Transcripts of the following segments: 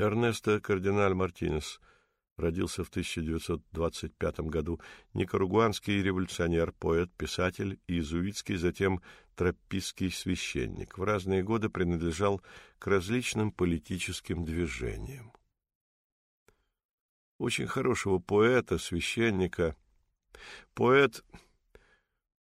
Эрнесто Кардиналь Мартинес родился в 1925 году, никаругуанский революционер, поэт, писатель, иезуитский, затем тропистский священник. В разные годы принадлежал к различным политическим движениям. Очень хорошего поэта, священника. Поэт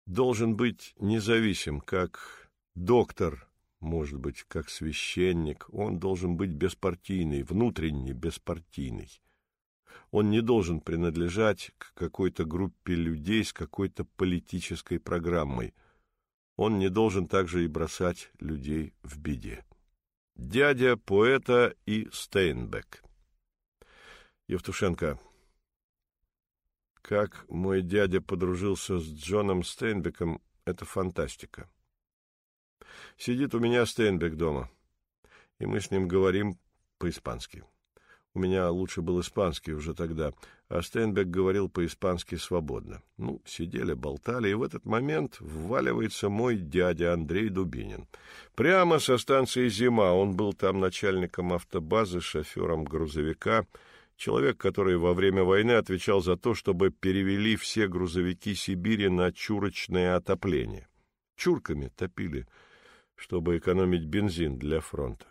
должен быть независим, как доктор, может быть, как священник. Он должен быть беспартийный, внутренне беспартийный. Он не должен принадлежать к какой-то группе людей с какой-то политической программой. Он не должен также и бросать людей в беде. Дядя поэта и Стейнбек. Евтушенко. Как мой дядя подружился с Джоном Стейнбеком, это фантастика. Сидит у меня Стейнбек дома, и мы с ним говорим по-испански. У меня лучше был испанский уже тогда, а Стейнбек говорил по-испански свободно. Ну, сидели, болтали, и в этот момент вваливается мой дядя Андрей Дубинин. Прямо со станции «Зима». Он был там начальником автобазы, шофером грузовика, человек, который во время войны отвечал за то, чтобы перевели все грузовики Сибири на чурочное отопление. Чурками топили, чтобы экономить бензин для фронта.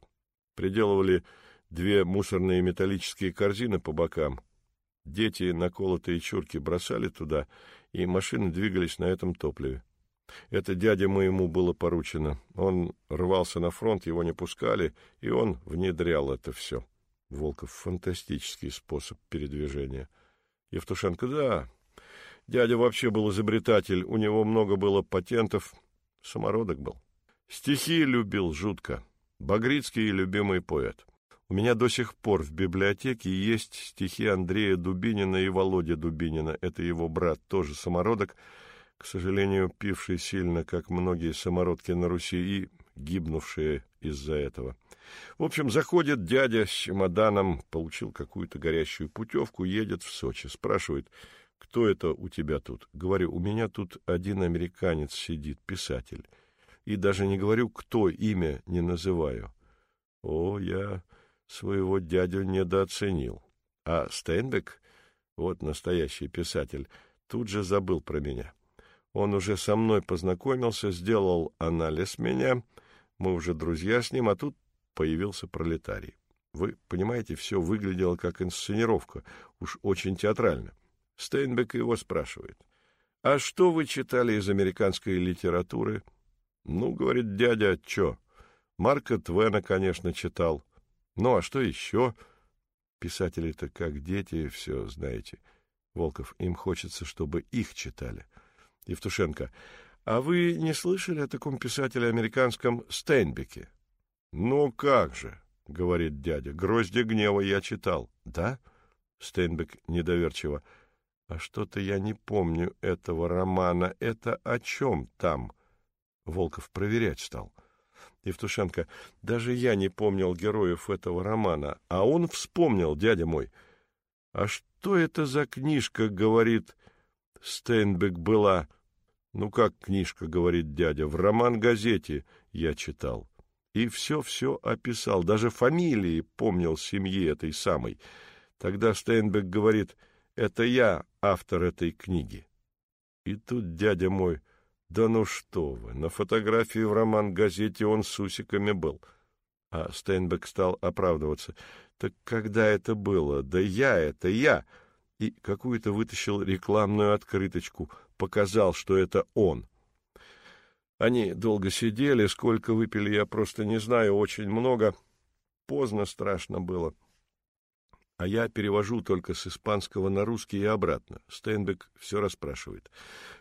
Приделывали две мусорные металлические корзины по бокам. Дети наколотые чурки бросали туда, и машины двигались на этом топливе. Это дяде моему было поручено. Он рвался на фронт, его не пускали, и он внедрял это все. Волков — фантастический способ передвижения. Евтушенко — да. Дядя вообще был изобретатель, у него много было патентов. Самородок был. Стихи любил жутко. Багрицкий — любимый поэт. У меня до сих пор в библиотеке есть стихи Андрея Дубинина и Володя Дубинина. Это его брат, тоже самородок, к сожалению, пивший сильно, как многие самородки на Руси, и гибнувшие из-за этого. В общем, заходит дядя с чемоданом, получил какую-то горящую путевку, едет в Сочи, спрашивает, кто это у тебя тут? Говорю, у меня тут один американец сидит, писатель. И даже не говорю, кто, имя не называю. О, я своего дядю недооценил. А Стейнбек, вот настоящий писатель, тут же забыл про меня. Он уже со мной познакомился, сделал анализ меня, мы уже друзья с ним, а тут появился пролетарий. Вы понимаете, все выглядело как инсценировка, уж очень театрально. Стейнбек его спрашивает. «А что вы читали из американской литературы?» «Ну, — говорит дядя, — чё? Марка Твена, конечно, читал. Ну, а что еще? Писатели-то как дети, все знаете. Волков, им хочется, чтобы их читали. Евтушенко, а вы не слышали о таком писателе американском Стейнбеке? Ну как же, говорит дядя, грозди гнева я читал. Да? Стейнбек недоверчиво. А что-то я не помню этого романа. Это о чем там? Волков проверять стал. — Евтушенко, даже я не помнил героев этого романа, а он вспомнил, дядя мой. А что это за книжка, говорит Стейнбек была? Ну как книжка, говорит дядя, в роман-газете я читал. И все-все описал, даже фамилии помнил семьи этой самой. Тогда Стейнбек говорит, это я автор этой книги. И тут дядя мой да ну что вы, на фотографии в роман-газете он с усиками был. А Стейнбек стал оправдываться. Так когда это было? Да я это, я! И какую-то вытащил рекламную открыточку, показал, что это он. Они долго сидели, сколько выпили, я просто не знаю, очень много. Поздно страшно было. — а я перевожу только с испанского на русский и обратно. Стейнбек все расспрашивает.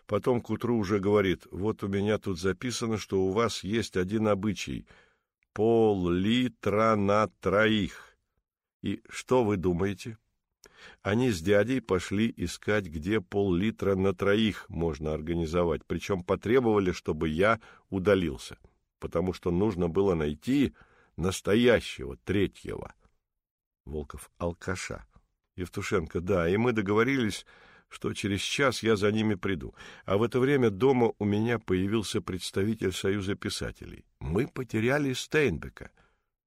Потом к утру уже говорит, вот у меня тут записано, что у вас есть один обычай — пол-литра на троих. И что вы думаете? Они с дядей пошли искать, где пол-литра на троих можно организовать, причем потребовали, чтобы я удалился, потому что нужно было найти настоящего третьего. Волков алкаша. Евтушенко, да, и мы договорились, что через час я за ними приду. А в это время дома у меня появился представитель Союза писателей. Мы потеряли Стейнбека.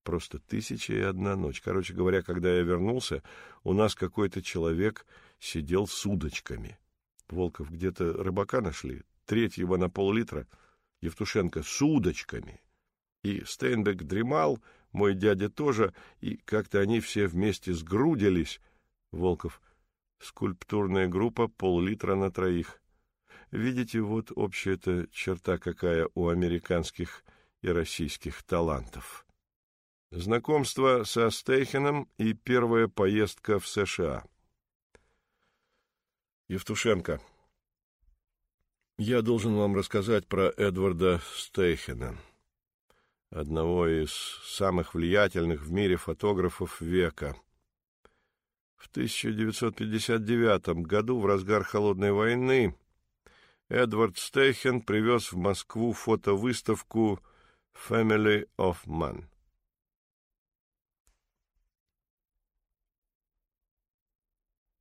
просто тысяча и одна ночь. Короче говоря, когда я вернулся, у нас какой-то человек сидел с удочками. Волков где-то рыбака нашли, третьего на пол-литра, Евтушенко с удочками. И Стейнбек дремал, мой дядя тоже, и как-то они все вместе сгрудились. Волков. Скульптурная группа, пол-литра на троих. Видите, вот общая-то черта какая у американских и российских талантов. Знакомство со Стейхеном и первая поездка в США. Евтушенко. Я должен вам рассказать про Эдварда Стейхена, одного из самых влиятельных в мире фотографов века. В 1959 году, в разгар Холодной войны, Эдвард Стейхен привез в Москву фотовыставку «Family of Man».